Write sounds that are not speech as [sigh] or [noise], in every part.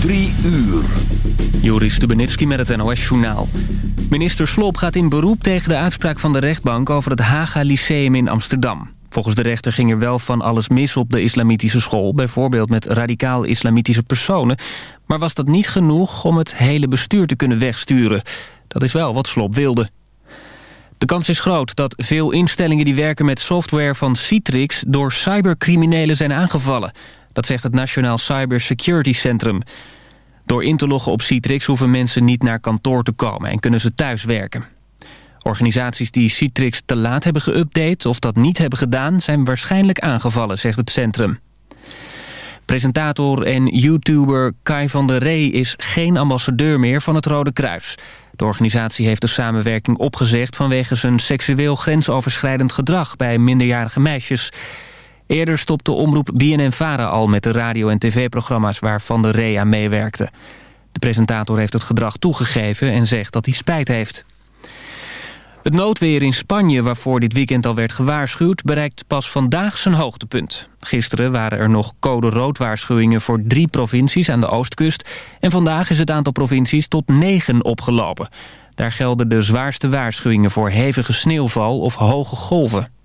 Drie uur. Joris Stubenitski met het NOS-journaal. Minister Slop gaat in beroep tegen de uitspraak van de rechtbank... over het Haga Lyceum in Amsterdam. Volgens de rechter ging er wel van alles mis op de islamitische school... bijvoorbeeld met radicaal-islamitische personen... maar was dat niet genoeg om het hele bestuur te kunnen wegsturen. Dat is wel wat Slop wilde. De kans is groot dat veel instellingen die werken met software van Citrix... door cybercriminelen zijn aangevallen. Dat zegt het Nationaal Cyber Security Centrum. Door in te loggen op Citrix hoeven mensen niet naar kantoor te komen... en kunnen ze thuis werken. Organisaties die Citrix te laat hebben geüpdate of dat niet hebben gedaan... zijn waarschijnlijk aangevallen, zegt het centrum. Presentator en YouTuber Kai van der Rey is geen ambassadeur meer van het Rode Kruis. De organisatie heeft de samenwerking opgezegd vanwege zijn seksueel grensoverschrijdend gedrag bij minderjarige meisjes. Eerder stopte omroep BNN-Vara al met de radio- en tv-programma's waar Van der Rey aan meewerkte. De presentator heeft het gedrag toegegeven en zegt dat hij spijt heeft. Het noodweer in Spanje, waarvoor dit weekend al werd gewaarschuwd... bereikt pas vandaag zijn hoogtepunt. Gisteren waren er nog code-rood waarschuwingen voor drie provincies aan de oostkust... en vandaag is het aantal provincies tot negen opgelopen. Daar gelden de zwaarste waarschuwingen voor hevige sneeuwval of hoge golven.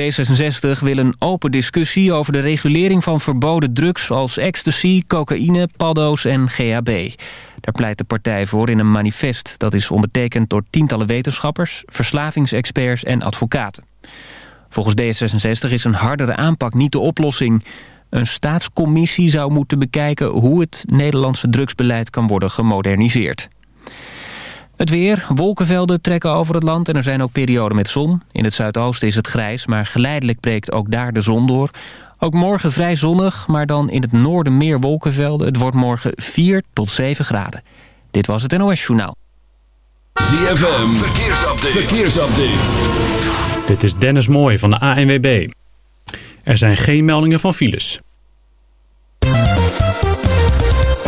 D66 wil een open discussie over de regulering van verboden drugs... als ecstasy, cocaïne, paddo's en GHB. Daar pleit de partij voor in een manifest. Dat is ondertekend door tientallen wetenschappers, verslavingsexperts en advocaten. Volgens D66 is een hardere aanpak niet de oplossing. Een staatscommissie zou moeten bekijken hoe het Nederlandse drugsbeleid kan worden gemoderniseerd. Het weer, wolkenvelden trekken over het land en er zijn ook perioden met zon. In het zuidoosten is het grijs, maar geleidelijk breekt ook daar de zon door. Ook morgen vrij zonnig, maar dan in het noorden meer wolkenvelden. Het wordt morgen 4 tot 7 graden. Dit was het NOS Journaal. ZFM, verkeersupdate. verkeersupdate. Dit is Dennis Mooij van de ANWB. Er zijn geen meldingen van files.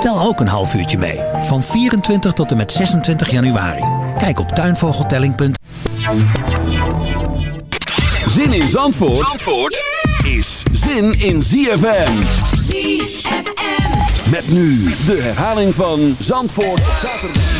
Tel ook een half uurtje mee. Van 24 tot en met 26 januari. Kijk op tuinvogeltelling.nl Zin in Zandvoort, Zandvoort is zin in ZFM. ZFM. Met nu de herhaling van Zandvoort op zaterdag.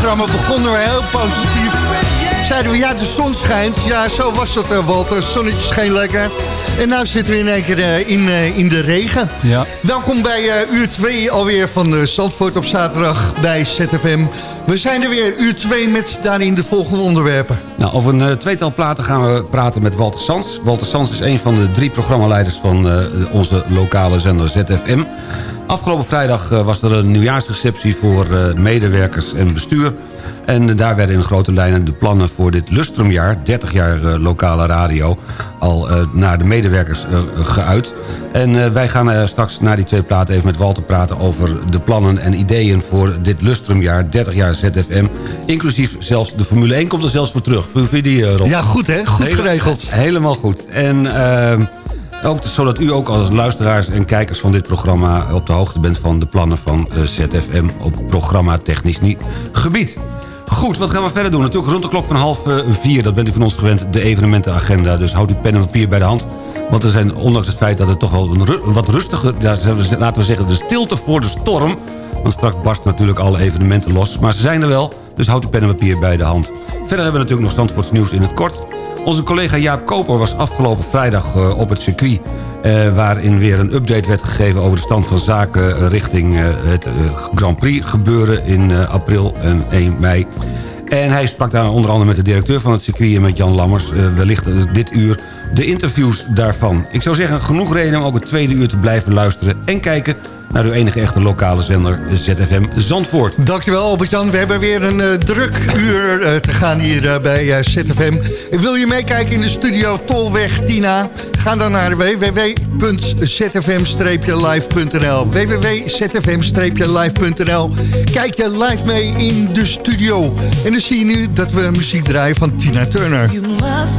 Programma begonnen we heel positief. Zeiden we, ja, de zon schijnt. Ja, zo was het, uh, Walter. Het zonnetje scheen lekker. En nu zitten we in één keer uh, in, uh, in de regen. Ja. Welkom bij uur 2 alweer van Zandvoort op zaterdag bij ZFM. We zijn er weer, uur 2 met daarin de volgende onderwerpen. Nou, over een tweetal platen gaan we praten met Walter Sans. Walter Sans is een van de drie programmaleiders van onze lokale zender ZFM. Afgelopen vrijdag was er een nieuwjaarsreceptie voor medewerkers en bestuur... En daar werden in grote lijnen de plannen voor dit lustrumjaar... 30 jaar uh, lokale radio, al uh, naar de medewerkers uh, geuit. En wij gaan straks na die twee platen even met Walter praten... over de plannen en ideeën voor dit lustrumjaar, 30 jaar ZFM. Inclusief zelfs de Formule 1 komt er zelfs voor terug. Vind je die, Rob? Ja, goed hè? Goed geregeld. Helemaal goed. En... Ehm, ook zodat u ook als luisteraars en kijkers van dit programma... op de hoogte bent van de plannen van ZFM op programma technisch gebied. Goed, wat gaan we verder doen? Natuurlijk rond de klok van half uh, vier, dat bent u van ons gewend, de evenementenagenda. Dus houd uw pen en papier bij de hand. Want er zijn, ondanks het feit dat het toch wel een wat rustiger... Laten we zeggen, de stilte voor de storm... Want straks barst natuurlijk alle evenementen los. Maar ze zijn er wel, dus houd uw pen en papier bij de hand. Verder hebben we natuurlijk nog Zandvoorts nieuws in het kort. Onze collega Jaap Koper was afgelopen vrijdag uh, op het circuit... Uh, waarin weer een update werd gegeven over de stand van zaken... richting uh, het Grand Prix gebeuren in april en 1 mei. En hij sprak daar onder andere met de directeur van het circuit... en met Jan Lammers, wellicht dit uur de interviews daarvan. Ik zou zeggen, genoeg reden om ook het tweede uur te blijven luisteren... en kijken naar uw enige echte lokale zender ZFM Zandvoort. Dankjewel Albert-Jan. We hebben weer een uh, druk uur uh, te gaan hier uh, bij ZFM. wil je meekijken in de studio Tolweg Tina? Ga dan naar www.zfm-live.nl www.zfm-live.nl Kijk je live mee in de studio. En dan zie je nu dat we muziek draaien van Tina Turner. You must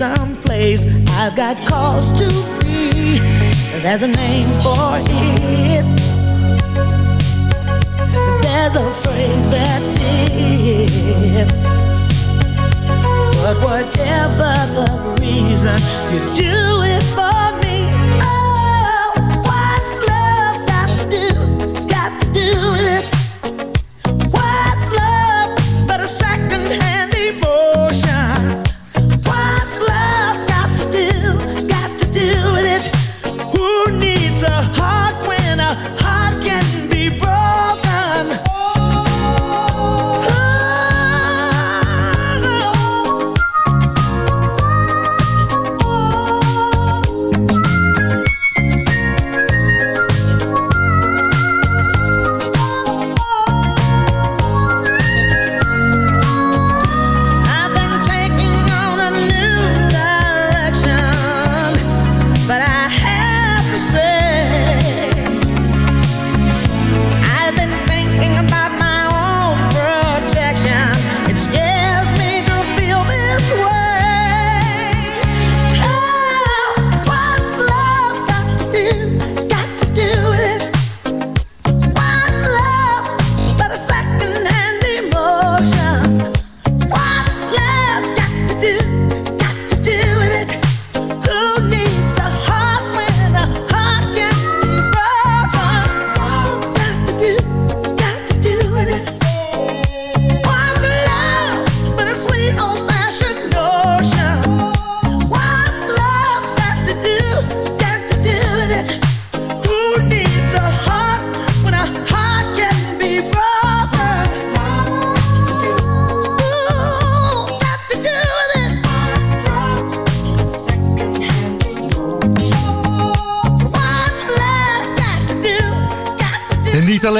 someplace I've got cause to be. There's a name for it. There's a phrase that fits. But whatever the reason, you do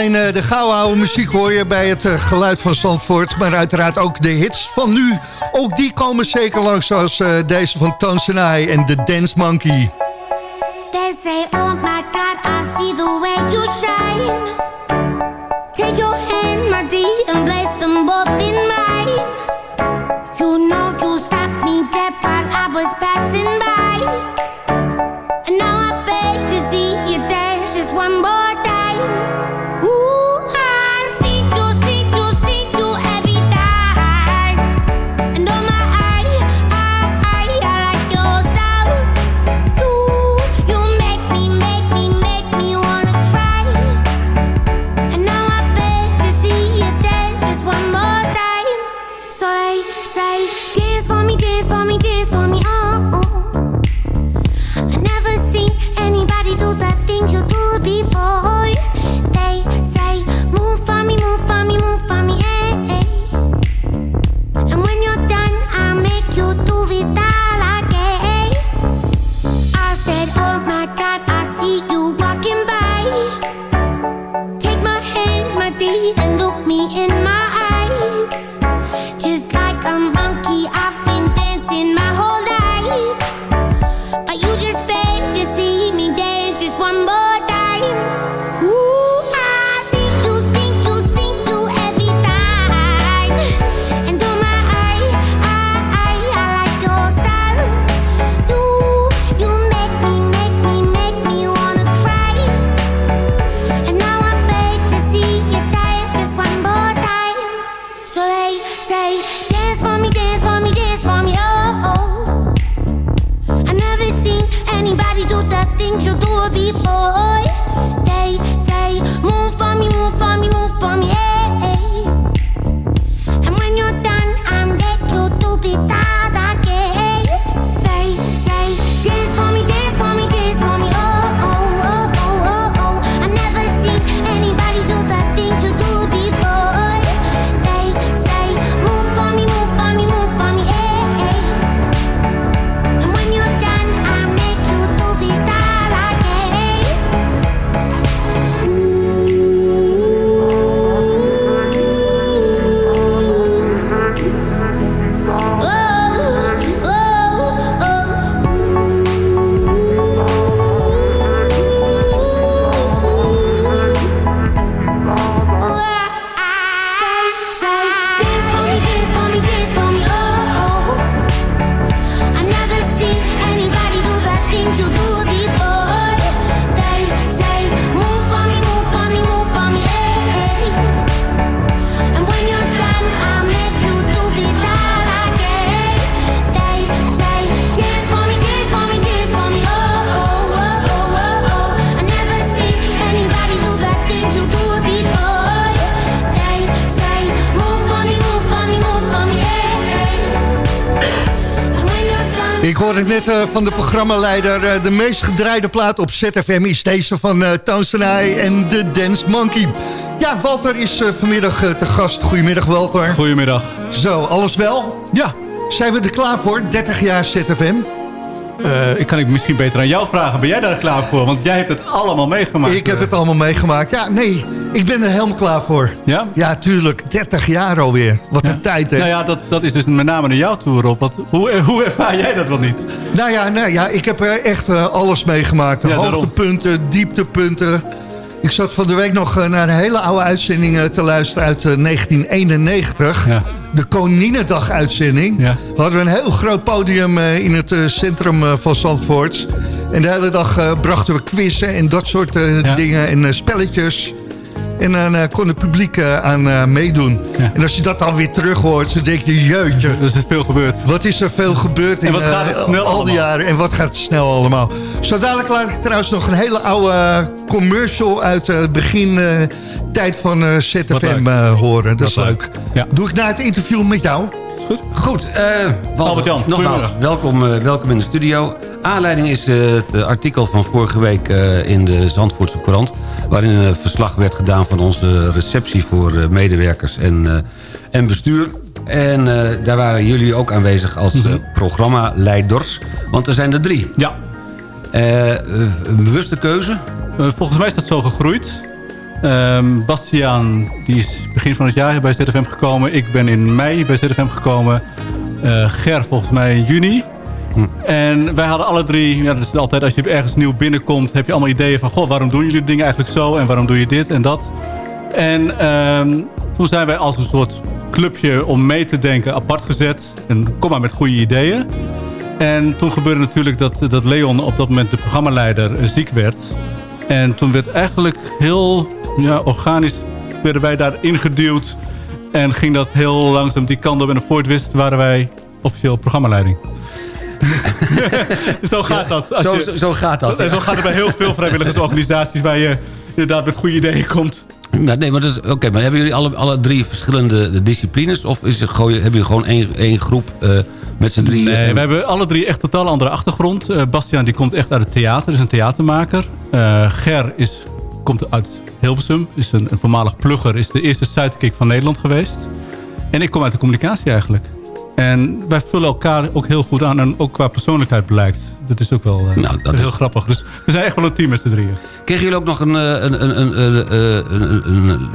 alleen eh, de gouden oude muziek hoor je bij het eh, geluid van Zandvoort... maar uiteraard ook de hits van nu. Ook die komen zeker langs, zoals eh, deze van Tansenai en The Dance Monkey. Van de programmaleider. eh, de meest gedraaide plaat op ZFM is deze van uh, en de Dance Monkey. Ja, Walter is eh, vanmiddag te gast. Goedemiddag, Walter. Goedemiddag. Zo, alles wel? Ja. Zijn we er klaar voor? 30 jaar ZFM? Eh, ik kan ik misschien beter aan jou vragen. Ben jij daar klaar voor? Want jij hebt het allemaal meegemaakt. Ik heb het allemaal meegemaakt. Ja, nee, ik ben er helemaal klaar voor. Ja? Ja, tuurlijk. 30 jaar alweer. Wat een tijd, hè? Nou ja, dat, dat is dus met name naar jou toe, Rob. Wat, hoe, hoe ervaar jij dat wel niet? Nou ja, nou ja ik heb er echt eh, alles meegemaakt. Ja, daarom. hoogtepunten, dieptepunten. Ik zat van de week nog eh, naar een hele oude uitzending eh, te luisteren uit eh, 1991. De Koninginnedag-uitzending. Ja. We hadden een heel groot podium eh, in het eh, centrum eh, van Zandvoort. En de hele dag brachten we quizzen en dat soort Ja. dingen en spelletjes. En dan eh, kon het publiek aan meedoen. En als je dat dan weer terug hoort, dan denk je, jeutje. Er is veel gebeurd. Wat is er veel gebeurd in En wat gaat het snel al die jaren. En wat gaat het snel allemaal. Zo dadelijk laat ik trouwens nog een hele oude commercial uit het begin tijd van eh, ZFM eh, horen. Dat is leuk. Ja. Doe ik na het interview met jou? Goed. Goed, eh Walter, Albert-Jan, nogmaals, welkom, eh, welkom in de studio. Aanleiding is eh, het artikel van vorige week eh, in de Zandvoortse Courant... waarin een verslag werd gedaan van onze receptie voor eh, medewerkers en, eh, en bestuur. En eh, daar waren jullie ook aanwezig als eh, programmaleiders, want er zijn er drie. Ja. Een bewuste keuze? Eh, volgens mij is dat zo gegroeid. Ehm, Bastiaan, die is begin van het jaar bij ZFM gekomen. Ik ben in mei bij ZFM gekomen. Eh, Ger volgens mij in juni. En wij hadden alle drie, ja, dat is altijd als je ergens nieuw binnenkomt... heb je allemaal ideeën van, goh, waarom doen jullie dingen eigenlijk zo? En waarom doe je dit en dat? En ehm, toen zijn wij als een soort clubje om mee te denken apart gezet. En kom maar met goede ideeën. En toen gebeurde natuurlijk dat, dat Leon op dat moment de programmaleider eh, ziek werd. En toen werd eigenlijk heel ja, organisch werden wij daar ingeduwd. En ging dat heel langzaam die kant op. En voor het wist waren wij officieel programmaleiding. [laughs] zo gaat dat. Zo, je- zo, zo gaat dat. en zo gaat het bij heel veel vrijwilligersorganisaties... waar je inderdaad met goede ideeën komt. Nou, nee, maar, dat is- oké, maar hebben jullie alle, alle drie verschillende disciplines? Of is het hebben jullie gewoon één, één groep eh, met z'n drieën? Nee, we hebben alle drie echt totaal andere achtergrond. Eh Bastiaan die komt echt uit het theater, is een theatermaker. Eh, Ger is, komt uit Hilversum, is een, een voormalig plugger. Is de eerste sidekick van Nederland geweest. En ik kom uit de communicatie eigenlijk. En wij vullen elkaar ook heel goed aan. En ook qua persoonlijkheid blijkt. Dat is ook wel eh, Nou, dat heel is- grappig. Dus we zijn echt wel een team met z'n drieën. Kregen jullie ook nog een, eh, een, een, een,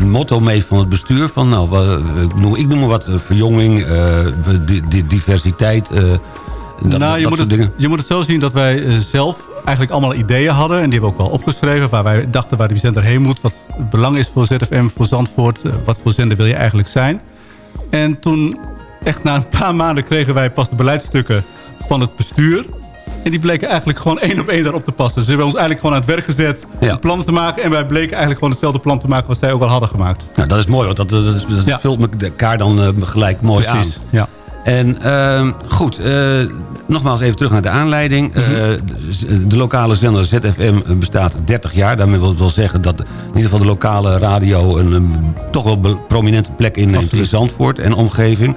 een, motto mee van het bestuur? Van, nou, wa- ik noem, ik noem maar wat, eh, verjonging, eh, di- di- diversiteit, eh, dat, nou, dat je, moet het, dingen. je moet het zo zien dat wij eh, zelf eigenlijk allemaal ideeën hadden. En die hebben we ook wel opgeschreven. Waar wij dachten waar die zender heen moet. Wat het belang is voor ZFM, voor Zandvoort. eh, Wat voor zender wil je eigenlijk zijn. En toen, echt na een paar maanden, kregen wij pas de beleidsstukken van het bestuur. En die bleken eigenlijk gewoon één op één daarop te passen. Ze hebben ons eigenlijk gewoon aan het werk gezet om plannen te maken. En wij bleken eigenlijk gewoon hetzelfde plan te maken wat zij ook al hadden gemaakt. Nou, dat is mooi, want dat, dat, dat vult elkaar dan eh, gelijk mooi Precies, aan. ja. En ehm, goed, eh, nogmaals even terug naar de aanleiding. Mhm. Eh, de, de lokale zender ZFM bestaat 30 jaar. Daarmee wil ik wel zeggen dat in ieder geval de lokale radio... een, een toch wel prominente plek inneemt in Zandvoort en omgeving.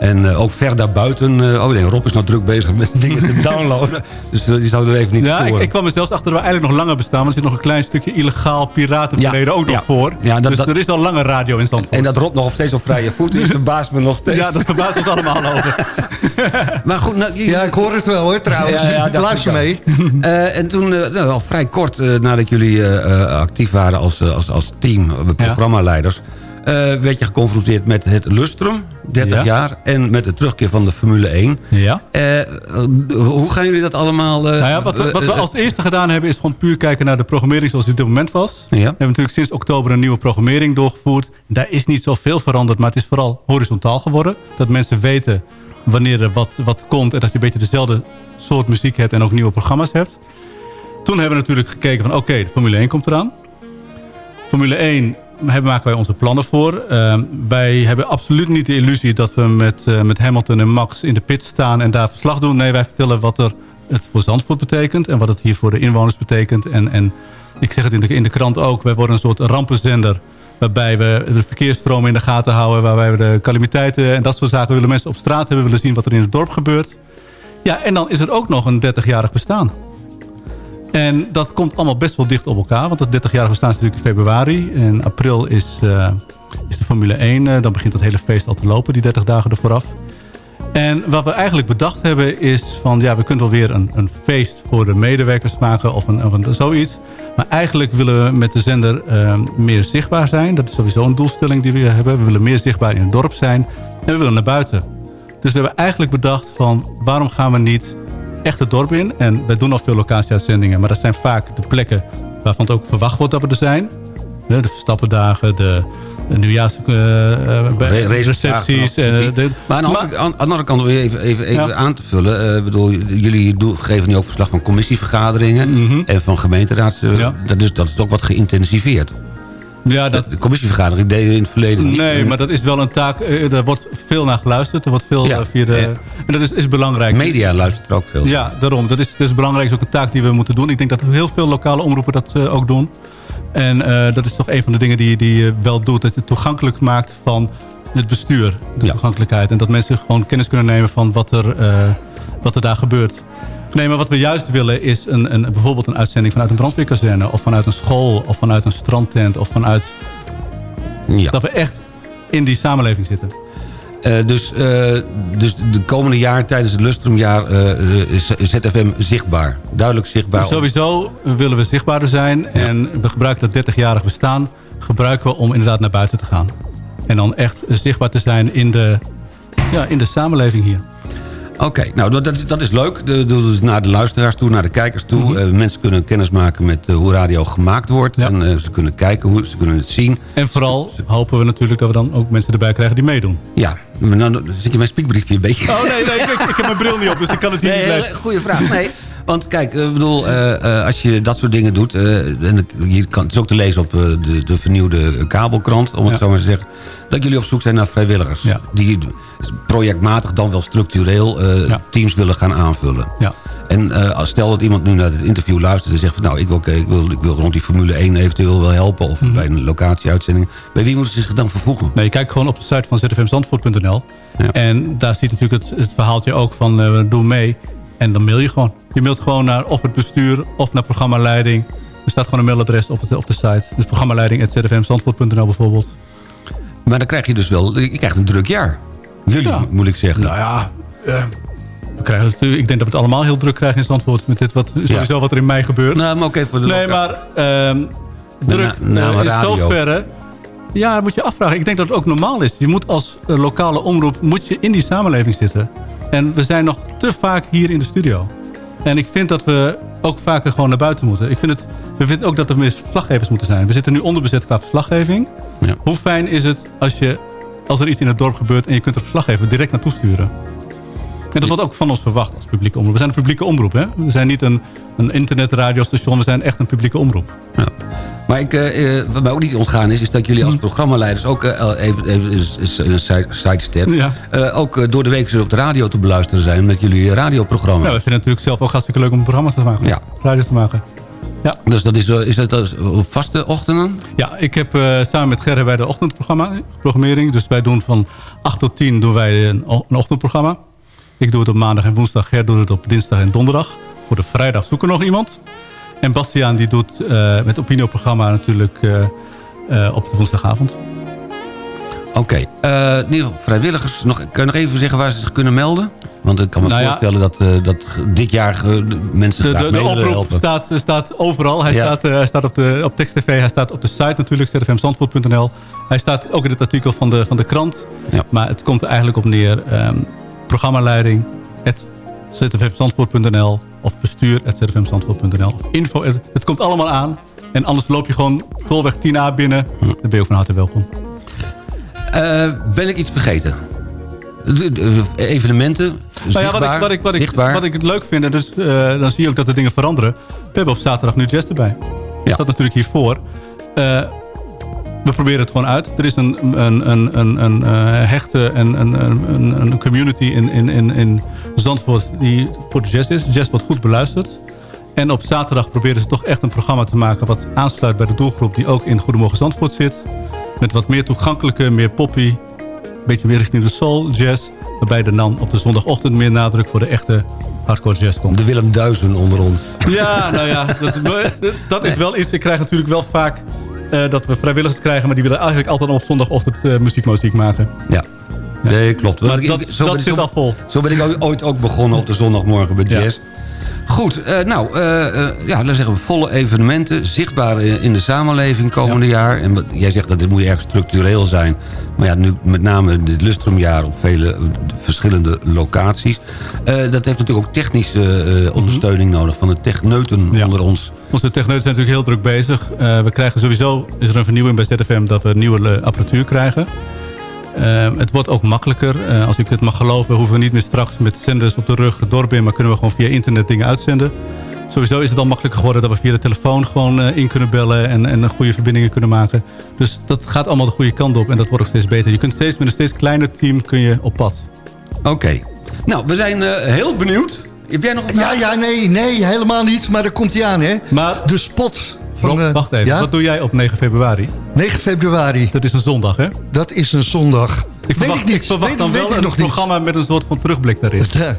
En eh, ook ver daarbuiten... eh, oh nee, Rob is nou druk bezig met [laughs] dingen te downloaden. Dus eh, die zouden we even niet Ja, ik, kwam er zelfs achter dat we eigenlijk nog langer bestaan. Want er zit nog een klein stukje illegaal piratenverleden ook nog ja. voor. Ja, dat- dus dat- er is al lange radio in Zandvoort. En dat Rob nog steeds op vrije voet is, [laughs] verbaast me nog steeds. Ja, dat verbaast ons allemaal [laughs] over. Maar goed, nou, Ja, ik hoor het wel hoor trouwens. Ja, ja, dacht Luister mee. Eh, en toen, eh, nou, al vrij kort nadat jullie eh, eh, actief waren als, als, als team, programmaleiders... eh, werd je geconfronteerd met het Lustrum, 30 Ja. jaar... en met de terugkeer van de Formule 1. Ja. Eh, hoe gaan jullie dat allemaal... eh, Nou ja, wat, we, wat we eh, als eerste gedaan hebben is gewoon puur kijken naar de programmering zoals die op dit moment was. Ja. We hebben natuurlijk sinds oktober een nieuwe programmering doorgevoerd. Daar is niet zoveel veranderd, maar het is vooral horizontaal geworden. Dat mensen weten wanneer er wat, wat komt en dat je een beetje dezelfde soort muziek hebt en ook nieuwe programma's hebt. Toen hebben we natuurlijk gekeken van oké, de Formule 1 komt eraan. Formule 1 hebben, maken wij onze plannen voor. Ehm, wij hebben absoluut niet de illusie dat we met, eh, met Hamilton en Max in de pit staan en daar verslag doen. Nee, wij vertellen wat er het voor Zandvoort betekent en wat het hier voor de inwoners betekent. En, en ik zeg het in de, in de krant ook, wij worden een soort rampenzender waarbij we de verkeersstroom in de gaten houden, waarbij we de calamiteiten en dat soort zaken willen mensen op straat hebben, willen zien wat er in het dorp gebeurt. Ja, en dan is er ook nog een 30-jarig bestaan. En dat komt allemaal best wel dicht op elkaar. Want het 30-jarig bestaan is natuurlijk in februari. In april is, eh, is de Formule 1. eh, dan begint dat hele feest al te lopen, die 30 dagen ervoor af. En wat we eigenlijk bedacht hebben is van... ja, we kunnen wel weer een, een feest voor de medewerkers maken of, een, of zoiets. Maar eigenlijk willen we met de zender eh, meer zichtbaar zijn. Dat is sowieso een doelstelling die we hebben. We willen meer zichtbaar in het dorp zijn. En we willen naar buiten. Dus we hebben eigenlijk bedacht van... waarom gaan we niet echt het dorp in? En wij doen al veel locatieuitzendingen. Maar dat zijn vaak de plekken waarvan het ook verwacht wordt dat we er zijn. De Verstappendagen, de, de nieuwjaars... eh, eh, vanaf eh, de- maar aan de, andere, aan, aan de andere kant, om even, even, even Ja. aan te vullen... eh, bedoel, jullie geven nu ook verslag van commissievergaderingen... Mhm. en van gemeenteraads... dat, is, dat is ook wat geïntensiveerd. Ja, dat, De commissievergadering deden in het verleden niet. Nee, maar dat is wel een taak. eh, Er wordt veel naar geluisterd. Er wordt veel Ja, eh, via de... ja. En dat is, is belangrijk. Media luistert er ook veel. Ja, daarom. Dat is, dat is belangrijk. Dat is ook een taak die we moeten doen. Ik denk dat heel veel lokale omroepen dat eh, ook doen. En dat is toch een van de dingen die, die je wel doet. Dat je het toegankelijk maakt van het bestuur. De toegankelijkheid. En dat mensen gewoon kennis kunnen nemen van wat er, wat er daar gebeurt. Nee, maar wat we juist willen is een, een, bijvoorbeeld een uitzending vanuit een brandweerkazerne... of vanuit een school, of vanuit een strandtent... of vanuit Ja. dat we echt in die samenleving zitten. Eh, dus, eh, dus de komende jaar tijdens het Lustrumjaar eh, is ZFM zichtbaar. Duidelijk zichtbaar. Dus sowieso willen we zichtbaarder zijn. En we gebruiken dat 30-jarig bestaan gebruiken we om inderdaad naar buiten te gaan. En dan echt zichtbaar te zijn in de, ja, in de samenleving hier. Oké, nou dat, dat, is, dat is leuk. De, dus naar de luisteraars toe, naar de kijkers toe. Mhm. Eh, mensen kunnen kennis maken met eh, hoe radio gemaakt wordt. En eh, ze kunnen kijken, hoe, ze kunnen het zien. En vooral hopen we natuurlijk dat we dan ook mensen erbij krijgen die meedoen. Ja, maar nou dan zit je mijn spiekbriefje een beetje... Oh nee, nee ik, ik heb mijn bril niet op, dus ik kan het hier Nee, niet lezen. goede vraag. Nee, want kijk, ik bedoel, eh, eh, als je dat soort dingen doet... eh, en je kan, het is ook te lezen op eh, de, de vernieuwde kabelkrant, om het zo maar te zeggen... dat jullie op zoek zijn naar vrijwilligers. Die projectmatig dan wel structureel eh, teams willen gaan aanvullen. Ja. En eh, als stel dat iemand nu naar het interview luistert en zegt... Van, nou, ik wil, ik, wil, ik wil rond die Formule 1 eventueel wel helpen... of bij een locatieuitzending. Bij wie moeten ze zich dan vervoegen? Nee, je kijkt gewoon op de site van zfmzandvoort.nl. En daar ziet natuurlijk het, het verhaaltje ook van eh, doe mee. En dan mail je gewoon. Je mailt gewoon naar of het bestuur of naar programmaleiding. Er staat gewoon een mailadres op, het, op de site. Dus programmaleiding.zfmzandvoort.nl bijvoorbeeld. Maar dan krijg je dus wel... Je krijgt een druk jaar. Jullie, moet ik zeggen. Nou ja, we krijgen het, natuurlijk- ik denk dat we het allemaal heel druk krijgen in Zandvoort. Met dit wat, sowieso wat er in mei gebeurt. Nou, maar de Nee, maar ehm, druk Na- na eh, in zoverre... Ja, moet je afvragen. Ik denk dat het ook normaal is. Je moet als eh, lokale omroep moet je in die samenleving zitten. En we zijn nog te vaak hier in de studio. En ik vind dat we ook vaker gewoon naar buiten moeten. Ik vind het, we vinden ook dat er meer verslaggevers moeten zijn. We zitten nu onderbezet qua verslaggeving. Hoe fijn is het als, je, als er iets in het dorp gebeurt... en je kunt er verslaggever direct naartoe sturen? En dat wordt ook van ons verwacht als publieke omroep. We zijn een publieke omroep. Hè? We zijn niet een, een internetradiostation. We zijn echt een publieke omroep. Maar ik, eh, eh, wat mij ook niet ontgaan is... is dat jullie als programmaleiders ook eh, even, even side- sidestep... Ja. ook door de week op de radio te beluisteren zijn... met jullie radioprogramma. Ja, we vinden het natuurlijk zelf ook hartstikke leuk om een programma te maken. Ja. Te maken. Ja. Dus dat is, is dat vaste ochtenden? Ja, ik heb samen met Gerrit wij de ochtendprogramma, programmering. Dus wij doen van 8 tot 10 doen wij een, ochtendprogramma. Ik doe het op maandag en woensdag. Gert doet het op dinsdag en donderdag. Voor de vrijdag zoeken we nog iemand. En Bastiaan die doet eh, met opinioprogramma natuurlijk eh, eh, op de woensdagavond. Oké. ieder geval, vrijwilligers. Nog, kan je nog even zeggen waar ze zich kunnen melden? Want ik kan me Nou ja. voorstellen dat, dat dit jaar mensen De, graag de, de oproep staat, staat overal. Hij Ja. staat, hij staat op, de, op tekst TV, hij staat op de site natuurlijk, zfmzandvoort.nl. Hij staat ook in het artikel van de, van de krant. Maar het komt er eigenlijk op neer. ehm, programmaleiding, zfmzandvoort.nl of bestuur, at zfmzandvoort.nl. Of info, het komt allemaal aan. En anders loop je gewoon volweg 10A binnen. Dan ben je ook van harte welkom. Eh, ben ik iets vergeten? De- Evenementen, Nou ja, wat, ik, zichtbaar, wat, ik, wat, ik, zichtbaar. wat ik het leuk vind, en dus, eh, dan zie je ook dat de dingen veranderen. We hebben op zaterdag nu jazz erbij. Dat staat natuurlijk hiervoor. Eh we proberen het gewoon uit. Er is een, een, een, een, een eh, hechte en een, een, een- een community in, in, in, in Zandvoort die voor de jazz is. Jazz wordt goed beluisterd. En op zaterdag proberen ze toch echt een programma te maken... wat aansluit bij de doelgroep die ook in Goedemorgen Zandvoort zit. Met wat meer toegankelijke, meer poppy. Een beetje meer richting de soul, jazz. Waarbij er dan op de zondagochtend meer nadruk voor de echte hardcore jazz komt. De Willem Duizen onder ons. Ja, nou ja, dat, [laughs] dat is wel iets. Ik krijg natuurlijk wel vaak eh, dat we vrijwilligers krijgen... maar die willen eigenlijk altijd op zondagochtend eh, muziek, muziek maken. Ja. Nee, klopt. Maar Ik- dat- zo dat ben- zit zo- al vol. Zo ben ik ooit ook begonnen op de zondagmorgen bij jazz. Goed, eh, nou, eh, eh, ja, laten we zeggen volle evenementen. Zichtbaar in, de samenleving komende jaar. En jij zegt dat dit moet erg structureel zijn. Maar ja, nu met name dit lustrumjaar op vele verschillende locaties. Dat heeft natuurlijk ook technische Mhm. ondersteuning nodig van de techneuten onder ons. Onze techneuten zijn natuurlijk heel druk bezig. We krijgen sowieso, is er een vernieuwing bij ZFM... dat we nieuwe apparatuur krijgen. Eh, het wordt ook makkelijker. Eh, als ik het mag geloven, hoeven we niet meer straks met zenders op de rug het maar kunnen we gewoon via internet dingen uitzenden. Sowieso is het al makkelijker geworden dat we via de telefoon gewoon eh, in kunnen bellen... En, en goede verbindingen kunnen maken. Dus dat gaat allemaal de goede kant op en dat wordt ook steeds beter. Je kunt steeds met een steeds kleiner team kun je op pad. Oké. Nou, we zijn eh, heel benieuwd. Heb jij nog een Ja, ja, nee, nee, helemaal niet. Maar daar komt hij aan, hè? Maar, de spot van... Rob, eh, wacht even. ja? Wat doe jij op 9 februari? 9 februari. Dat is een zondag, hè? Dat is een zondag. Ik verwacht, niet. ik verwacht Weet- dan weet wel ik een nog niet. programma met een soort van terugblik daarin. [laughs]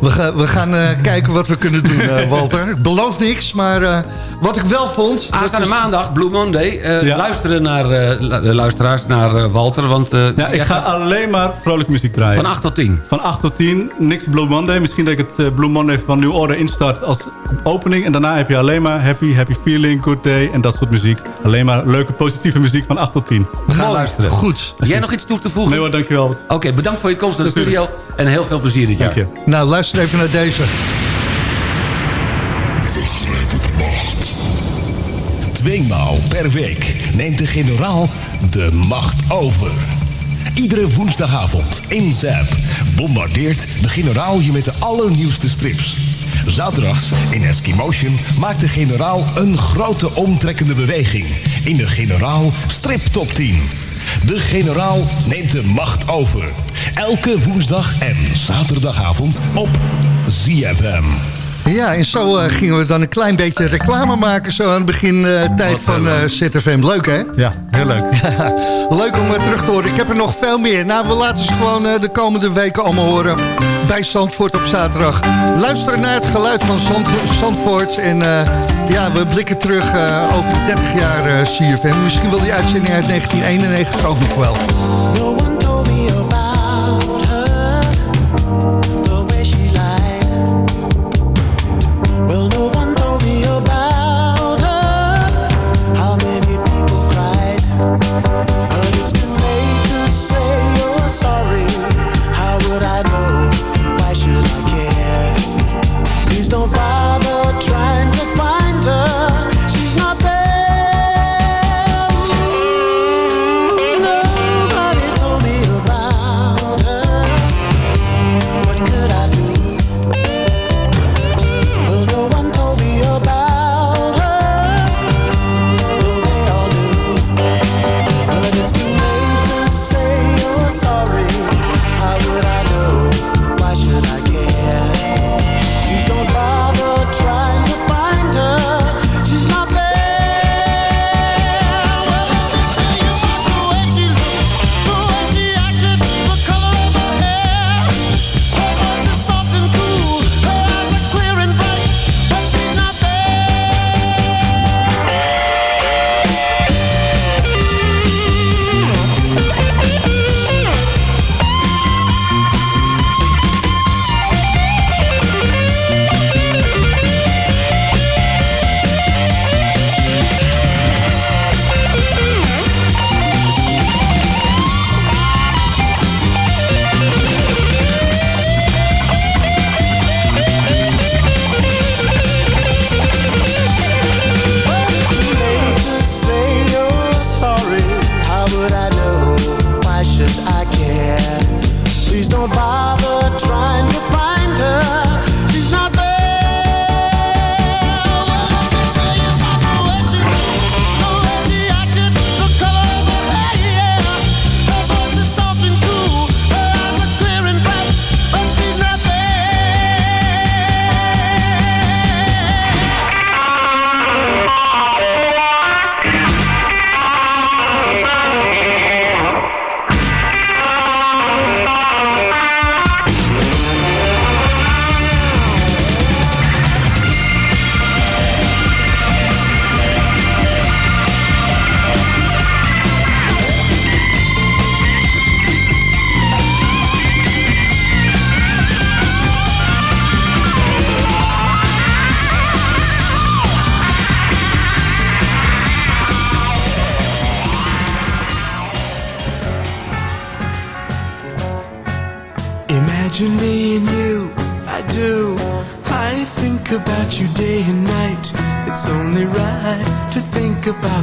We gaan, we gaan eh, kijken wat we kunnen doen, eh, [laughs] Walter. Ik beloof niks, maar eh, wat ik wel vond... dat Aanstaande is- maandag, Blue Monday. eh, Ja. Luisteren naar eh, luisteraars, naar eh, Walter. Want eh, Ja, ik ga gaat alleen maar vrolijke muziek draaien. van 8 tot 10. Van 8 tot 10, niks Blue Monday. Misschien dat ik het Blue Monday van New Order instart als opening. En daarna heb je alleen maar happy, happy feeling, good day en dat soort muziek. Alleen maar leuke, positieve muziek van 8 tot 10. We gaan Mooi, luisteren. goed. Jij nog iets toe te voegen? Nee hoor, dankjewel. Oké, bedankt voor je komst naar de studio. En heel veel plezier dit jaar. Dank je. Nou, luister even naar deze. Tweemaal per week neemt de generaal de macht over. Iedere woensdagavond in Zap bombardeert de generaal je met de allernieuwste strips. Zaterdags in Eskimotion maakt de generaal een grote omtrekkende beweging in de generaal strip top 10. De generaal neemt de macht over. Elke woensdag en zaterdagavond op ZFM. Ja, en zo eh, gingen we dan een klein beetje reclame maken... zo aan het begin eh, tijd van eh, ZFM. Leuk, hè? Ja, heel leuk. [laughs] Leuk om eh, terug te horen. Ik heb er nog veel meer. Nou, we laten ze gewoon eh, de komende weken allemaal horen... bij Zandvoort op zaterdag. Luister naar het geluid van Zand Zandvoort. En eh, ja, we blikken terug eh, over 30 jaar eh, CFM. Misschien wel die uitzending uit 1991 ook nog wel.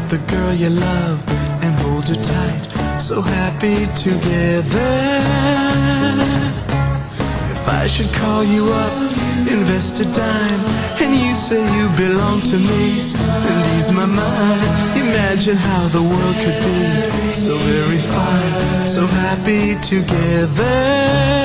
The girl you love and hold her tight. So happy together. If I should call you up, invest a dime, and you say you belong to me, and ease my mind. Imagine how the world could be so very fine, so happy together.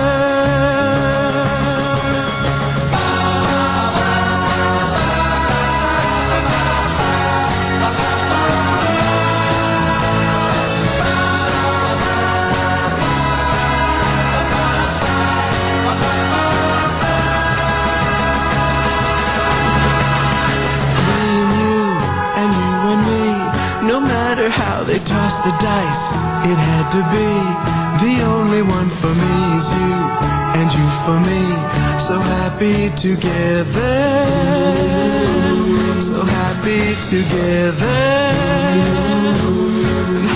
Together. So happy together.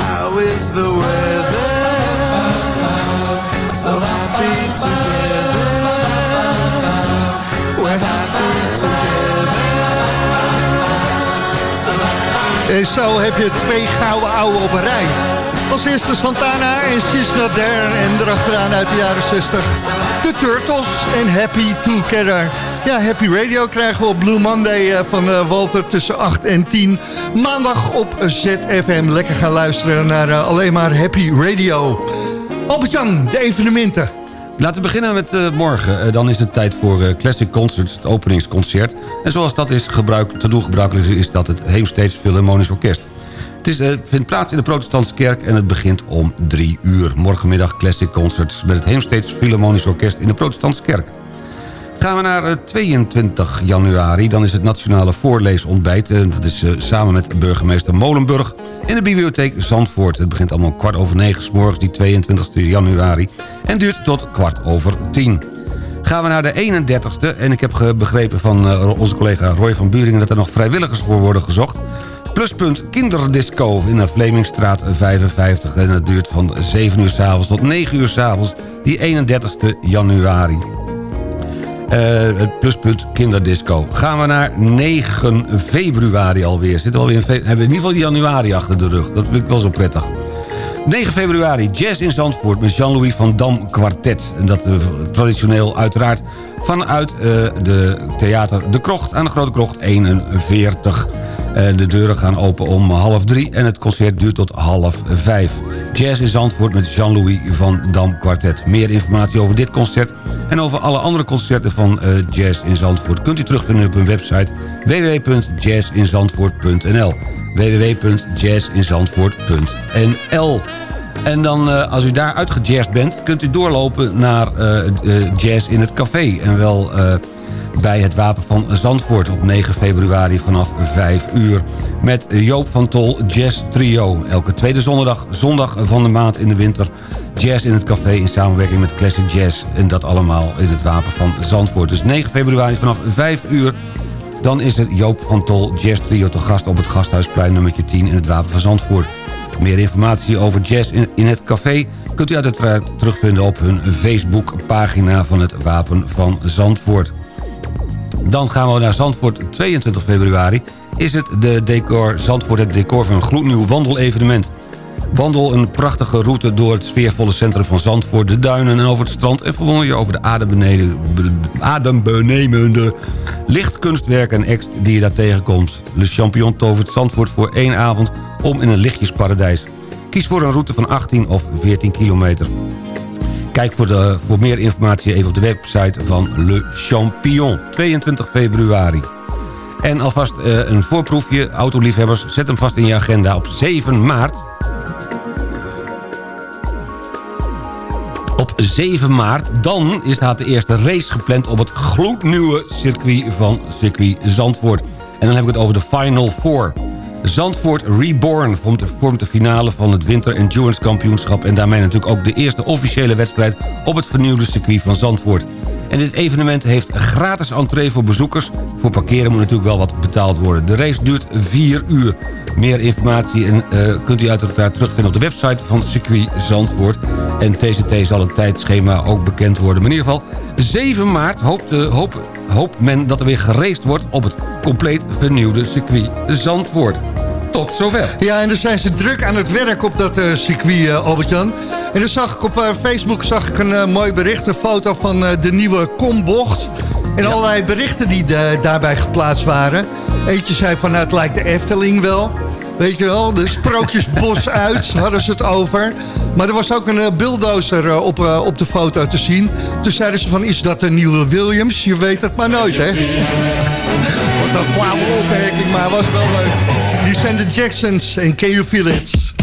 How is the weather? So happy together. We're happy together. En zo heb je twee gouden ouwe op een rij. Als eerste Santana en She's Not There. En erachteraan uit de jaren 60. De Turtles en Happy Together. Ja, Happy Radio krijgen we op Blue Monday eh, van eh, Walter tussen 8 en 10. Maandag op ZFM. Lekker gaan luisteren naar eh, alleen maar Happy Radio. Albert-Jan, de evenementen. Laten we beginnen met morgen. Dan is het tijd voor Classic Concerts, het openingsconcert. En zoals dat is gebruik, te doen gebruikelijk is dat het Heemsteeds Philharmonisch Orkest. Het is, eh, vindt plaats in de Protestantse Kerk en het begint om drie uur. Morgenmiddag Classic Concerts met het Heemsteeds Philharmonisch Orkest in de Protestantse Kerk. Gaan we naar eh, 22 januari, dan is het Nationale Voorleesontbijt. Eh, Dat is eh, samen met burgemeester Molenburg in de bibliotheek Zandvoort. Het begint allemaal kwart over negen s morgens, die 22 januari. En duurt tot kwart over tien. Gaan we naar de 31ste. En ik heb begrepen van eh, onze collega Roy van Buringen... dat er nog vrijwilligers voor worden gezocht. Pluspunt Kinderdisco in de Vlemingstraat 55. En dat duurt van 7 uur s'avonds tot 9 uur s'avonds, die 31ste januari. Eh, het pluspunt kinderdisco. Gaan we naar 9 februari alweer. Zitten we alweer in hebben we in ieder geval januari achter de rug. Dat vind ik wel zo prettig. 9 februari, Jazz in Zandvoort met Jean-Louis van Dam Quartet. En dat eh, traditioneel uiteraard vanuit eh, de theater De Krocht aan de Grote Krocht 41. En de deuren gaan open om half drie en het concert duurt tot half vijf. Jazz in Zandvoort met Jean-Louis van Dam Quartet. Meer informatie over dit concert en over alle andere concerten van eh, Jazz in Zandvoort... kunt u terugvinden op hun website www.jazzinzandvoort.nl www.jazzinzandvoort.nl en dan, eh, als u daar uitgejazzed bent... kunt u doorlopen naar eh, Jazz in het Café. En wel eh, bij het Wapen van Zandvoort op 9 februari vanaf 5 uur. Met Joop van Tol Jazz Trio. Elke tweede zondag, zondag van de maand in de winter... Jazz in het Café in samenwerking met Classic Jazz. En dat allemaal in het Wapen van Zandvoort. Dus 9 februari vanaf 5 uur... Dan is het Joop van Tol Jazz Trio te gast op het Gasthuisplein nummertje 10 in het Wapen van Zandvoort. Meer informatie over jazz in, het café kunt u uiteraard terugvinden op hun Facebookpagina van het Wapen van Zandvoort. Dan gaan we naar Zandvoort 22 februari. Is het de decor, Zandvoort het decor van een gloednieuw wandelevenement. Wandel een prachtige route door het sfeervolle centrum van Zandvoort... de duinen en over het strand... en verwonder je over de adembenemende lichtkunstwerken en acts die je daar tegenkomt. Le Champion tovert Zandvoort voor één avond om in een lichtjesparadijs. Kies voor een route van 18 of 14 kilometer. Kijk voor, de, voor meer informatie even op de website van Le Champion. 22 februari. En alvast eh, een voorproefje, autoliefhebbers. Zet hem vast in je agenda op 7 maart. Op 7 maart, dan is de eerste race gepland op het gloednieuwe circuit van circuit Zandvoort. En dan heb ik het over de Final Four. Zandvoort Reborn vormt de, finale van het Winter Endurance Kampioenschap... en daarmee natuurlijk ook de eerste officiële wedstrijd op het vernieuwde circuit van Zandvoort. En dit evenement heeft gratis entree voor bezoekers. Voor parkeren moet natuurlijk wel wat betaald worden. De race duurt 4 uur. Meer informatie eh, kunt u uiteraard terugvinden op de website van circuit Zandvoort. En TCT zal het tijdschema ook bekend worden. Maar in ieder geval, 7 maart hoopt, uh, hoop, men dat er weer geraced wordt... op het compleet vernieuwde circuit Zandvoort. Tot zover. Ja, en dan zijn ze druk aan het werk op dat uh, circuit, uh, Albert-Jan. En dan zag ik op uh, Facebook zag ik een mooi bericht, een foto van de nieuwe kombocht. En ja. allerlei berichten die daarbij geplaatst waren. Eentje zei van, nou, het lijkt de Efteling wel. Weet je wel, de sprookjesbos [laughs] uit, hadden ze het over. Maar er was ook een bulldozer op, op de foto te zien. Toen zeiden ze van, is dat de nieuwe Williams? Je weet het maar nooit, hè? Wat een flauwe opmerking, maar was wel leuk. Die zijn de Jacksons en Can You Feel It?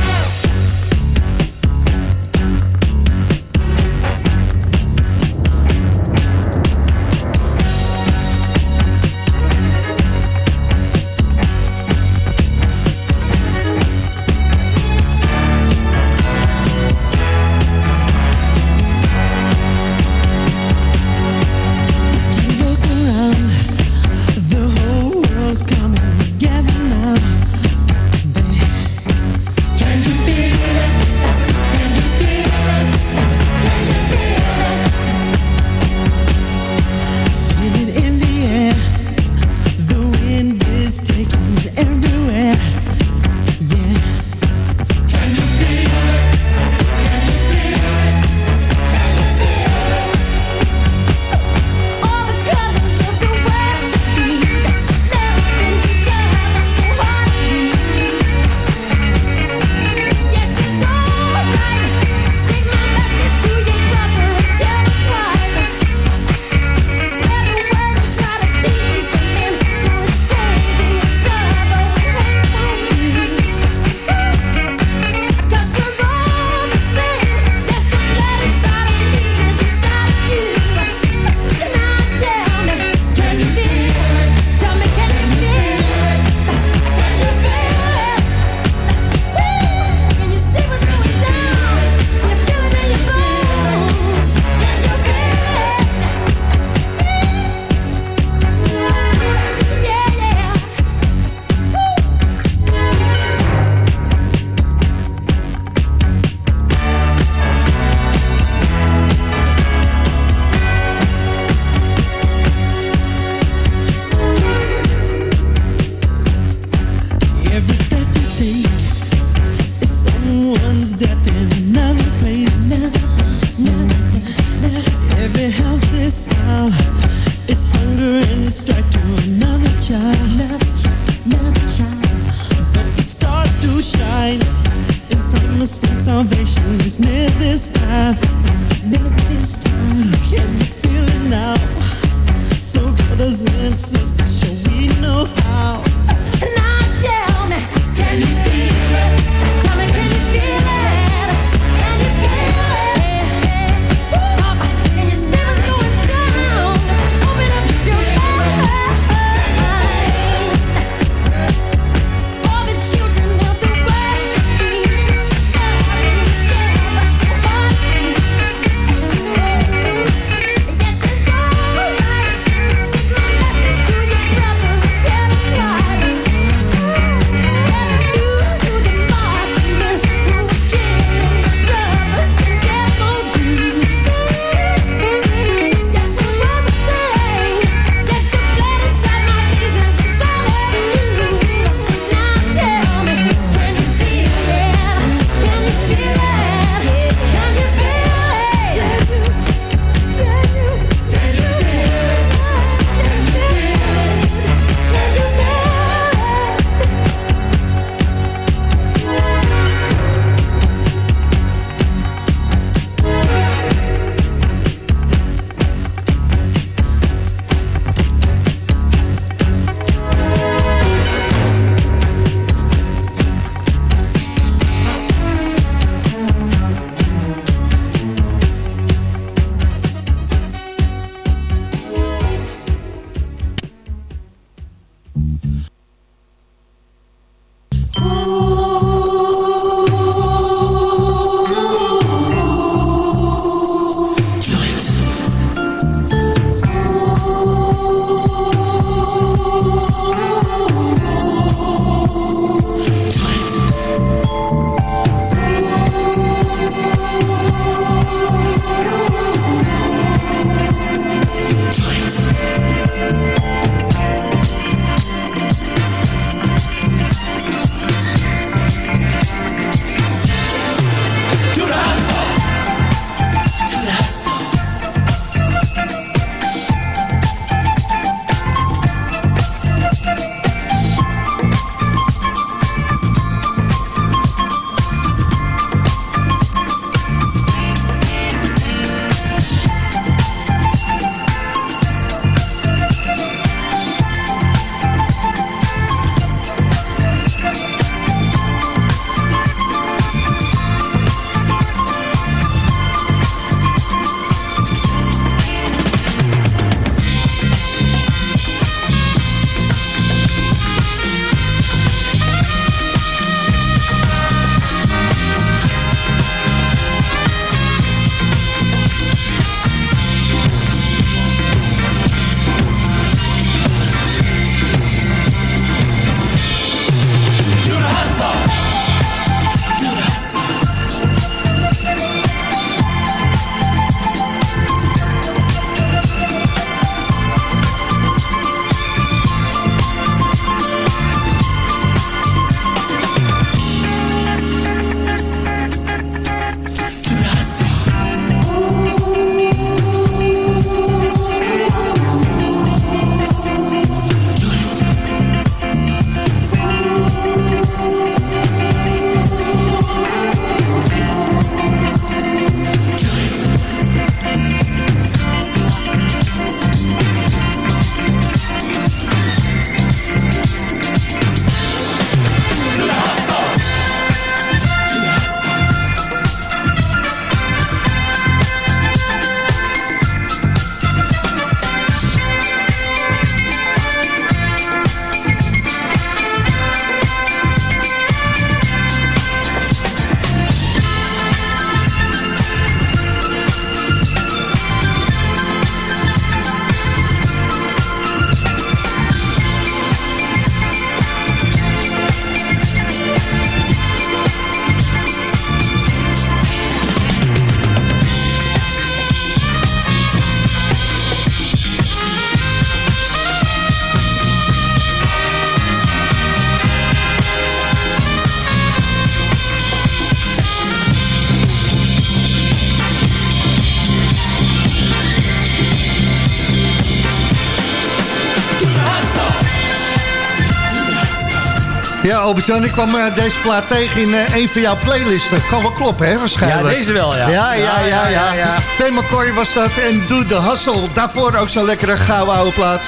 Ja, Albert-Jan, ik kwam eh, deze plaat tegen in eh, een van jouw playlists. Dat kan wel kloppen, hè, waarschijnlijk. Ja, deze wel, ja. Ja, ja, ja, ja. ja. Fame McCoy was dat en Do The Hustle. Daarvoor ook zo'n lekkere gouden oude plaat.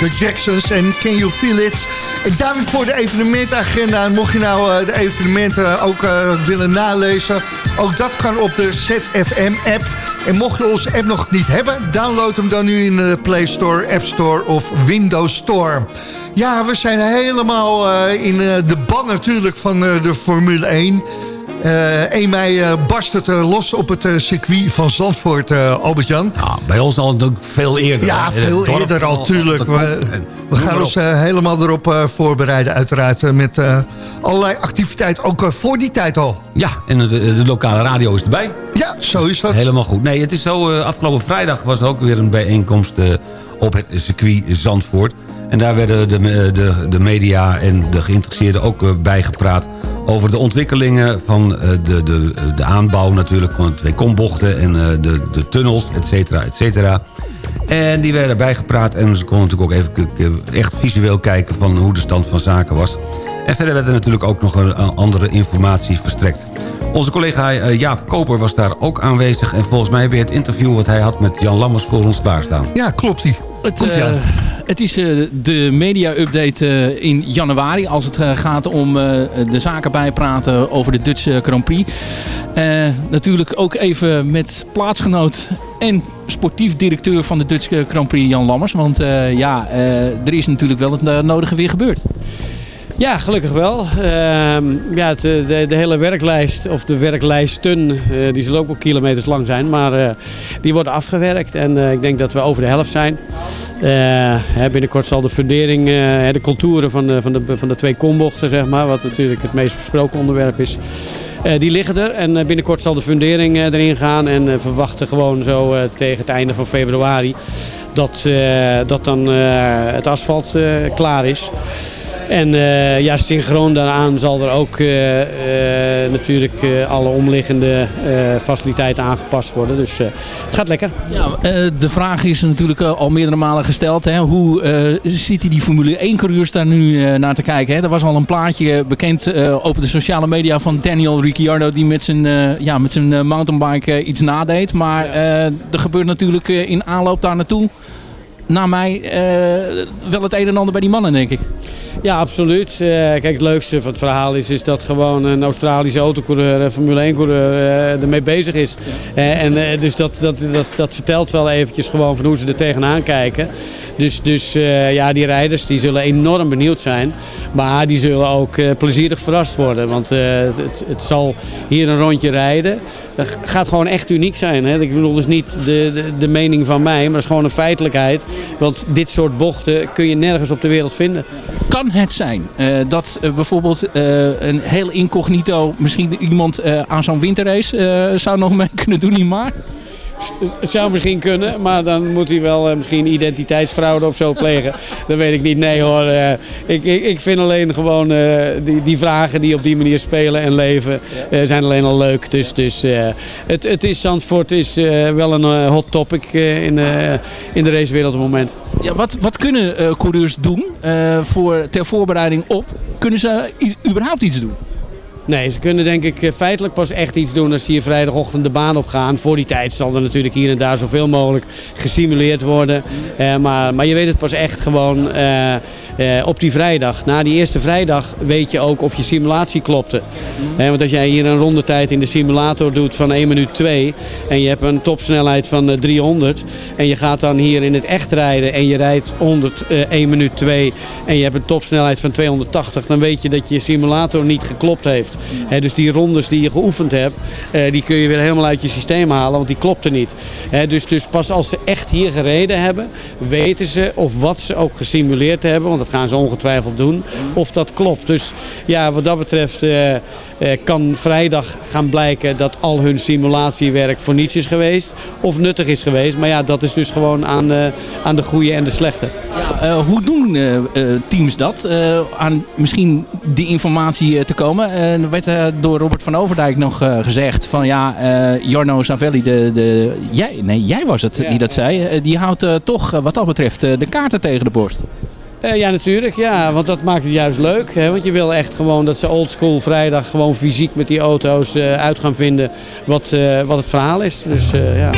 De Jacksons en Can You Feel It. En daarom voor de evenementagenda. En mocht je nou eh, de evenementen ook willen nalezen... ook dat kan op de ZFM-app. En mocht je onze app nog niet hebben... download hem dan nu in de Play Store, App Store of Windows Store. Ja, we zijn helemaal eh, in eh, de ban natuurlijk van eh, de Formule 1... Eh 1 mei barst het los op het circuit van Zandvoort, Albert-Jan. Ja, bij ons al natuurlijk veel eerder. Ja, hè. Veel eerder al, op tuurlijk. de kop We, we gaan ons helemaal erop voorbereiden, uiteraard. met allerlei activiteiten, ook voor die tijd al. Ja, en de, de lokale radio is erbij. Ja, zo is dat. Helemaal goed. Nee, het is zo, afgelopen vrijdag was er ook weer een bijeenkomst op het circuit Zandvoort. En daar werden de, eh, de, de media en de geïnteresseerden ook eh, bijgepraat over de ontwikkelingen van eh, de, de, de aanbouw natuurlijk van de twee kombochten en eh, de, de tunnels, et cetera, et cetera. En die werden erbij gepraat en ze konden natuurlijk ook even echt visueel kijken van hoe de stand van zaken was. En verder werd er natuurlijk ook nog een, andere informatie verstrekt. Onze collega Jaap Koper was daar ook aanwezig... en volgens mij weer het interview wat hij had met Jan Lammers voor ons klaarstaan. Ja, klopt die. Het, Komt. Het is eh, de media-update eh, in januari als het eh, gaat om de zaken bijpraten over de Dutch Grand Prix. Natuurlijk ook even met plaatsgenoot en sportief directeur van de Dutch Grand Prix Jan Lammers. Want ja, er is natuurlijk wel het nodige weer gebeurd. Ja, gelukkig wel. Ehm, ja, de, de hele werklijst, of de werklijsten, die zullen ook wel kilometers lang zijn. Maar die worden afgewerkt en ik denk dat we over de helft zijn. Eh, binnenkort zal de fundering, eh, de contouren van de, van, de, van de twee kombochten, zeg maar, wat natuurlijk het meest besproken onderwerp is. eh, die liggen er en binnenkort zal de fundering erin gaan en eh, verwachten gewoon zo tegen het einde van februari dat, dat dan het asfalt klaar is. En eh, ja, synchroon daaraan zal er ook eh, eh, natuurlijk alle omliggende faciliteiten aangepast worden. Dus het gaat lekker. Ja, de vraag is natuurlijk al meerdere malen gesteld. Hè? Hoe zitten die Formule 1-coureurs daar nu naar te kijken? Hè? Er was al een plaatje bekend op de sociale media van Daniel Ricciardo... die met zijn, ja, met zijn mountainbike iets nadeed. Maar er gebeurt natuurlijk in aanloop daar naartoe... na mij wel het een en ander bij die mannen, denk ik. Ja, absoluut. Eh, kijk, het leukste van het verhaal is, is dat gewoon een Australische autocoureur, een Formule 1-coureur, eh, ermee bezig is. Eh, en, dus dat, dat, dat, dat vertelt wel eventjes gewoon van hoe ze er tegenaan kijken. Dus, dus ja, die rijders die zullen enorm benieuwd zijn. Maar die zullen ook plezierig verrast worden. Want het, het zal hier een rondje rijden. Dat gaat gewoon echt uniek zijn. Hè? Ik bedoel dus niet de, de, de mening van mij, maar het is gewoon een feitelijkheid. Want dit soort bochten kun je nergens op de wereld vinden. Kan het zijn eh, dat eh, bijvoorbeeld eh, een heel incognito... misschien iemand aan zo'n winterrace zou nog mee kunnen doen in? Het zou misschien kunnen, maar dan moet hij wel misschien identiteitsfraude of zo plegen. Dat weet ik niet. Nee hoor, ik, ik, ik vind alleen gewoon die, die vragen die op die manier spelen en leven zijn alleen al leuk. Dus, dus het, het is Zandvoort is wel een hot topic in, in de racewereld op het moment. Ja, wat, wat kunnen eh, coureurs doen eh, voor, ter voorbereiding op? Kunnen ze überhaupt iets doen? Nee, ze kunnen denk ik eh, feitelijk pas echt iets doen als ze hier vrijdagochtend de baan op gaan. Voor die tijd zal er natuurlijk hier en daar zoveel mogelijk gesimuleerd worden. Eh, maar, maar je weet het pas echt gewoon eh, op die vrijdag. Na die eerste vrijdag weet je ook of je simulatie klopte. Want als jij hier een rondetijd in de simulator doet van 1 minuut 2 en je hebt een topsnelheid van eh, 300 en je gaat dan hier in het echt rijden en je rijdt 100, eh, 1 minuut 2 en je hebt een topsnelheid van 280, dan weet je dat je simulator niet geklopt heeft. Dus die rondes die je geoefend hebt, eh, die kun je weer helemaal uit je systeem halen, want die klopten niet. Dus, dus pas als ze echt hier gereden hebben, weten ze of wat ze ook gesimuleerd hebben, want dat gaan ze ongetwijfeld doen, of dat klopt. Dus ja, wat dat betreft eh, eh, kan vrijdag gaan blijken dat al hun simulatiewerk voor niets is geweest, of nuttig is geweest. Maar ja, dat is dus gewoon aan aan de goede en de slechte. Hoe doen teams dat? Aan misschien die informatie te komen. Werd eh, door Robert van Overdijk nog eh, gezegd van ja, eh Jarno Savelli, de, de, jij, nee, jij was het die dat zei. die houdt toch wat dat betreft de kaarten tegen de borst. Ja, natuurlijk. Ja, want dat maakt het juist leuk. Hè? Want je wil echt gewoon dat ze oldschool vrijdag gewoon fysiek met die auto's uit gaan vinden wat, wat het verhaal is. Dus ja.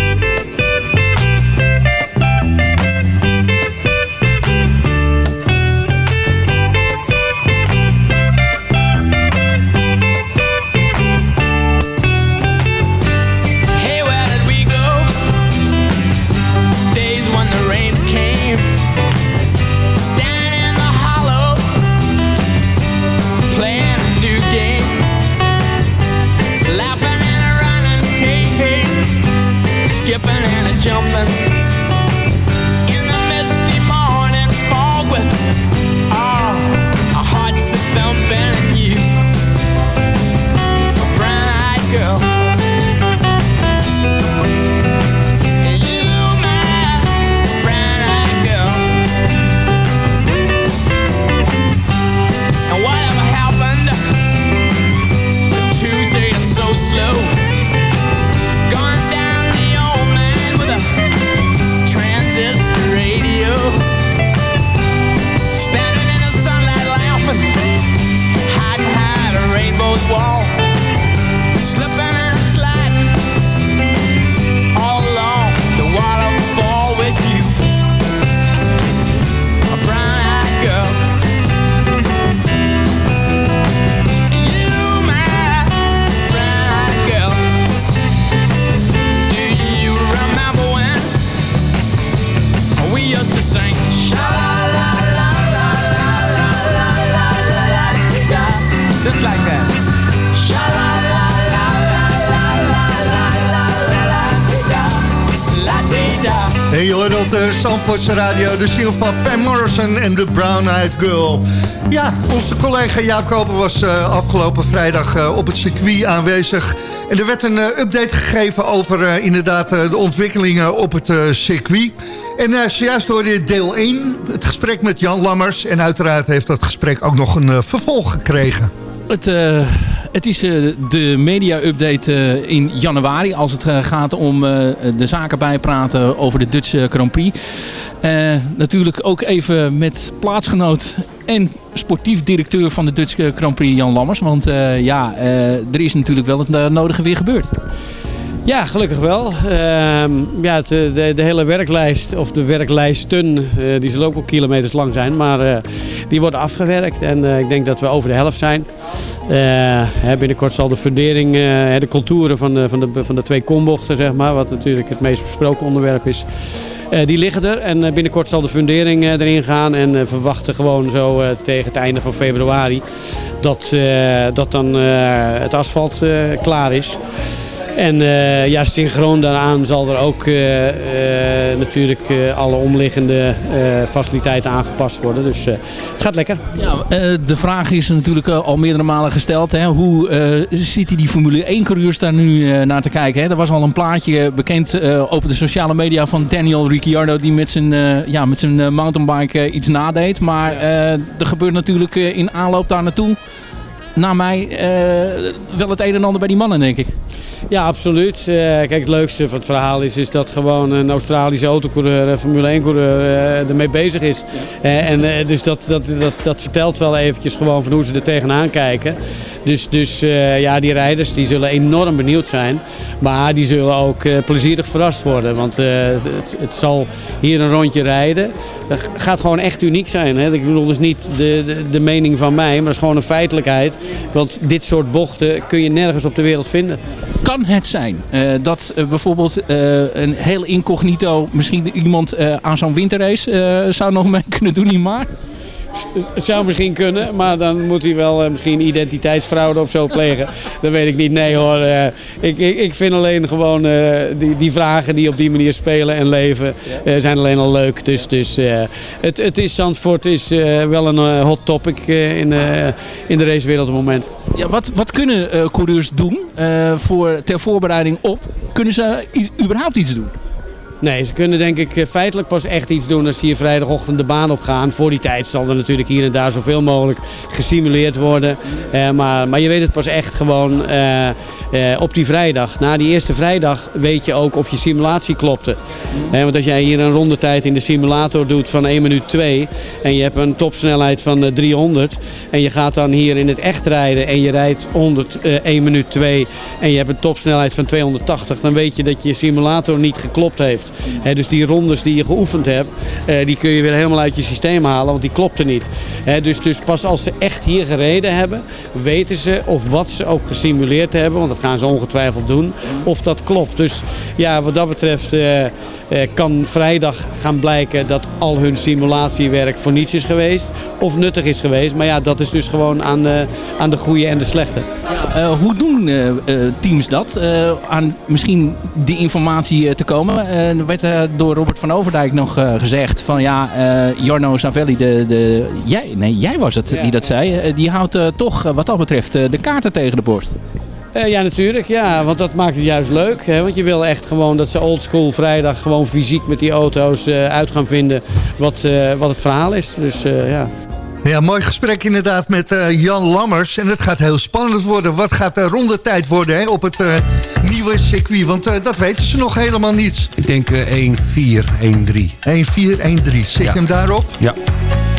Zandvoortse radio de single van Van Morrison en de Brown Eyed Girl. Ja, onze collega Jaap Koper was eh, afgelopen vrijdag eh, op het circuit aanwezig. En er werd een eh, update gegeven over inderdaad de ontwikkelingen op het circuit. En zojuist hoorde je deel 1, het gesprek met Jan Lammers. En uiteraard heeft dat gesprek ook nog een vervolg gekregen. Het, het is eh, de media-update eh, in januari als het eh, gaat om de zaken bijpraten over de Dutch Grand Prix. Natuurlijk ook even met plaatsgenoot en sportief directeur van de Dutch Grand Prix Jan Lammers. Want ja, er is natuurlijk wel het nodige weer gebeurd. Ja, gelukkig wel. Ehm, ja, eh, de, de hele werklijst, of de werklijsten, eh, die zullen ook wel kilometers lang zijn, maar eh, die worden afgewerkt. En ik denk dat we over de helft zijn. Binnenkort zal de fundering, de contouren van de, van, de, van de twee kombochten, zeg maar, wat natuurlijk het meest besproken onderwerp is, die liggen er. En binnenkort zal de fundering erin gaan en verwachten gewoon zo tegen het einde van februari dat, dat dan het asfalt klaar is. En eh, ja, synchroon daaraan zal er ook eh, eh, natuurlijk alle omliggende faciliteiten aangepast worden. Dus het gaat lekker. Ja, de vraag is natuurlijk al meerdere malen gesteld. Hè? Hoe ziet hij die Formule 1 coureurs daar nu naar te kijken? Hè? Er was al een plaatje bekend op de sociale media van Daniel Ricciardo die met zijn, ja, met zijn mountainbike iets nadeed. Maar er gebeurt natuurlijk in aanloop daar naartoe, naar mij, wel het een en ander bij die mannen denk ik. Ja, absoluut. Eh, kijk, het leukste van het verhaal is, is dat gewoon een Australische autocoureur, een Formule 1-coureur, eh, ermee bezig is. Eh, en eh, dus dat, dat, dat, dat vertelt wel eventjes gewoon van hoe ze er tegenaan kijken. Dus, dus eh, ja, die rijders die zullen enorm benieuwd zijn. Maar die zullen ook eh, plezierig verrast worden. Want eh, het, het zal hier een rondje rijden. Dat gaat gewoon echt uniek zijn. Hè? Ik bedoel dus niet de, de, de mening van mij, maar het is gewoon een feitelijkheid. Want dit soort bochten kun je nergens op de wereld vinden. Kan het zijn eh, dat eh, bijvoorbeeld eh, een heel incognito misschien iemand aan zo'n winterrace zou nog mee kunnen doen in maart? Het zou misschien kunnen, maar dan moet hij wel eh, misschien identiteitsfraude of zo plegen. Dat weet ik niet. Nee hoor, eh, ik, ik, ik vind alleen gewoon eh, die, die vragen die op die manier spelen en leven zijn alleen al leuk. Dus, dus het, het is, Zandvoort is wel een hot topic in, in de racewereld op het moment. Ja, wat, wat kunnen coureurs doen voor, ter voorbereiding op? Kunnen ze überhaupt iets doen? Nee, ze kunnen denk ik eh, feitelijk pas echt iets doen als ze hier vrijdagochtend de baan op gaan. Voor die tijd zal er natuurlijk hier en daar zoveel mogelijk gesimuleerd worden. Eh, maar, maar je weet het pas echt gewoon eh, op die vrijdag. Na die eerste vrijdag weet je ook of je simulatie klopte. Want als jij hier een rondetijd in de simulator doet van 1 minuut 2 en je hebt een topsnelheid van eh, 300 en je gaat dan hier in het echt rijden en je rijdt 100, eh, 1 minuut 2 en je hebt een topsnelheid van 280, dan weet je dat je simulator niet geklopt heeft. Dus die rondes die je geoefend hebt, eh, die kun je weer helemaal uit je systeem halen, want die klopten niet. Dus, dus pas als ze echt hier gereden hebben, weten ze of wat ze ook gesimuleerd hebben, want dat gaan ze ongetwijfeld doen, of dat klopt. Dus ja, wat dat betreft eh, eh, kan vrijdag gaan blijken dat al hun simulatiewerk voor niets is geweest of nuttig is geweest. Maar ja, dat is dus gewoon aan, de aan de goede en de slechte. Hoe doen teams dat? Aan misschien die informatie te komen. Er werd eh, door Robert van Overdijk nog eh, gezegd van ja, eh Jarno Savelli, de, de, jij, nee, jij was het die dat zei. die houdt toch wat dat betreft de kaarten tegen de borst. Ja, natuurlijk. Ja, want dat maakt het juist leuk. Hè? Want je wil echt gewoon dat ze oldschool vrijdag gewoon fysiek met die auto's uit gaan vinden wat, wat het verhaal is. Dus ja. Ja, mooi gesprek inderdaad met eh, Jan Lammers. En het gaat heel spannend worden. Wat gaat de rondetijd worden hè, op het eh, nieuwe circuit? Want eh, dat weten ze nog helemaal niet. Ik denk eh, 1-4, 1-3. 1-4, 1-3. Zet je hem daarop? Ja.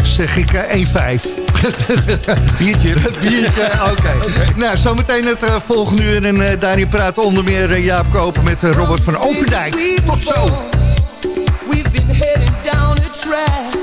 Zeg ik eh, 1-5. [laughs] Biertje. [laughs] Biertje, [laughs] oké. Nou, zometeen het eh, volgende uur. En eh, daarin praat onder meer Jaap Koper met Robert van Overdijk. Tot zo. We've been heading down a track.